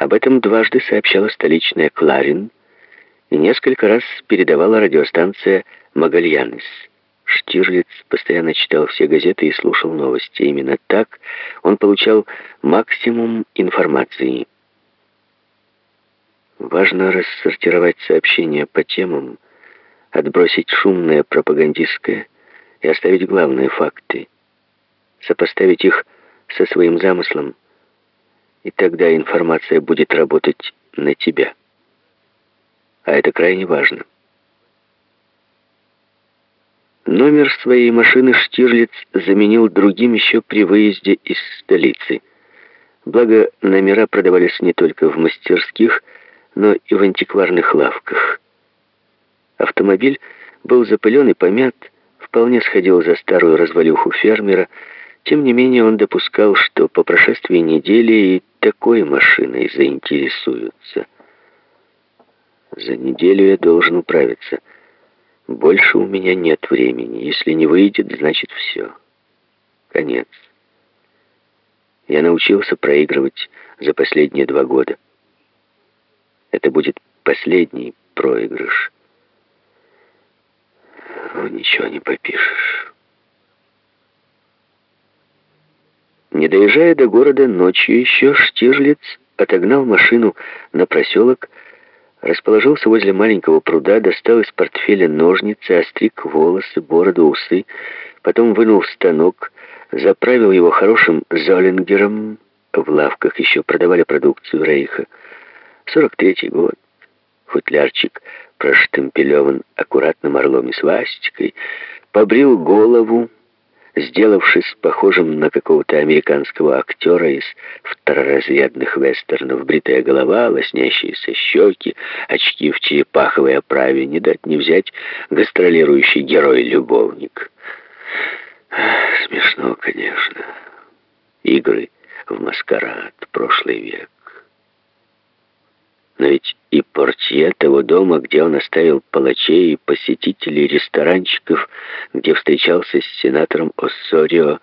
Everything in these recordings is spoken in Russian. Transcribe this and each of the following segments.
Об этом дважды сообщала столичная «Кларин» и несколько раз передавала радиостанция «Магальянес». Штирлиц постоянно читал все газеты и слушал новости. Именно так он получал максимум информации. Важно рассортировать сообщения по темам, отбросить шумное пропагандистское и оставить главные факты, сопоставить их со своим замыслом, и тогда информация будет работать на тебя. А это крайне важно. Номер своей машины Штирлиц заменил другим еще при выезде из столицы. Благо, номера продавались не только в мастерских, но и в антикварных лавках. Автомобиль был запылен и помят, вполне сходил за старую развалюху фермера, тем не менее он допускал, что по прошествии недели и такой машиной заинтересуются. За неделю я должен управиться. Больше у меня нет времени. Если не выйдет, значит все. Конец. Я научился проигрывать за последние два года. Это будет последний проигрыш. Ну, ничего не попишешь. Не доезжая до города ночью еще, Штирлиц отогнал машину на проселок, расположился возле маленького пруда, достал из портфеля ножницы, остриг волосы, бороду, усы, потом вынул станок, заправил его хорошим золингером. В лавках еще продавали продукцию Рейха. 43-й год. Футлярчик проштемпелеван аккуратным орлом и свастикой, побрил голову, сделавшись похожим на какого-то американского актера из второразрядных вестернов, бритая голова, лоснящиеся щеки, очки в черепаховой оправе, не дать не взять гастролирующий герой-любовник. Смешно, конечно. Игры в маскарад, прошлый век. Но ведь и портье того дома, где он оставил палачей и посетителей ресторанчиков, где встречался с сенатором Оссорио,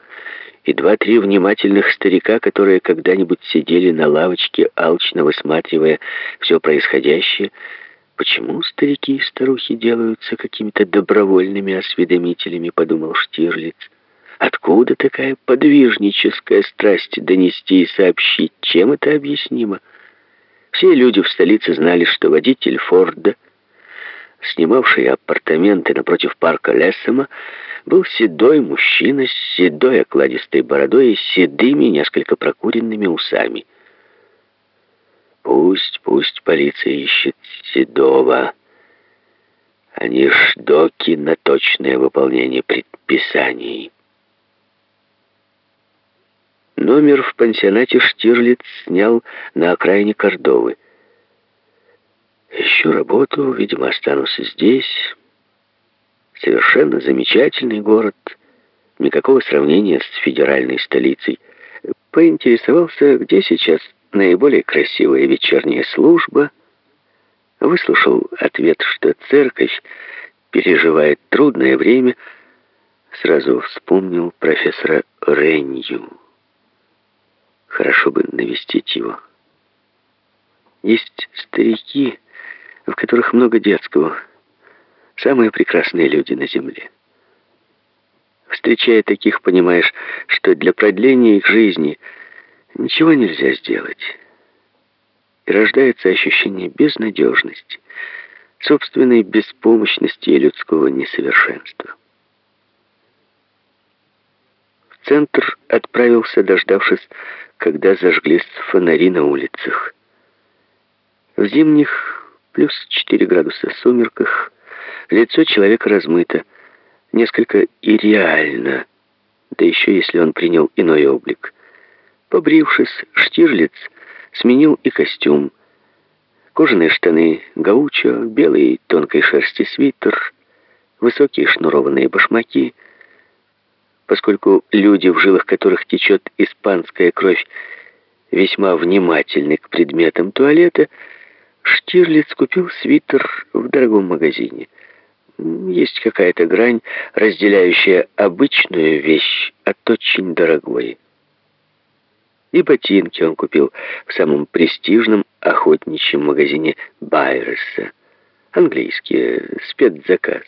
и два-три внимательных старика, которые когда-нибудь сидели на лавочке, алчно высматривая все происходящее, Почему старики и старухи делаются какими-то добровольными осведомителями, подумал Штирлиц. Откуда такая подвижническая страсть донести и сообщить? Чем это объяснимо? Все люди в столице знали, что водитель Форда, снимавший апартаменты напротив парка Лессема, был седой мужчина с седой окладистой бородой и седыми, несколько прокуренными усами. Пусть, пусть полиция ищет седого, а не ждоки на точное выполнение предписаний. Номер в пансионате Штирлиц снял на окраине Кордовы. Ищу работу, видимо, останусь здесь. Совершенно замечательный город. Никакого сравнения с федеральной столицей. Поинтересовался, где сейчас наиболее красивая вечерняя служба. Выслушал ответ, что церковь переживает трудное время. Сразу вспомнил профессора Ренью. Хорошо бы навестить его. Есть старики, в которых много детского. Самые прекрасные люди на земле. Встречая таких, понимаешь, что для продления их жизни ничего нельзя сделать. И рождается ощущение безнадежности, собственной беспомощности и людского несовершенства. В центр отправился, дождавшись когда зажглись фонари на улицах. В зимних плюс 4 градуса сумерках лицо человека размыто, несколько ирреально, да еще если он принял иной облик. Побрившись, Штирлиц сменил и костюм. Кожаные штаны, гаучо, белый тонкой шерсти свитер, высокие шнурованные башмаки — поскольку люди, в жилах которых течет испанская кровь, весьма внимательны к предметам туалета, Штирлиц купил свитер в дорогом магазине. Есть какая-то грань, разделяющая обычную вещь от очень дорогой. И ботинки он купил в самом престижном охотничьем магазине Байреса. Английские, спецзаказ.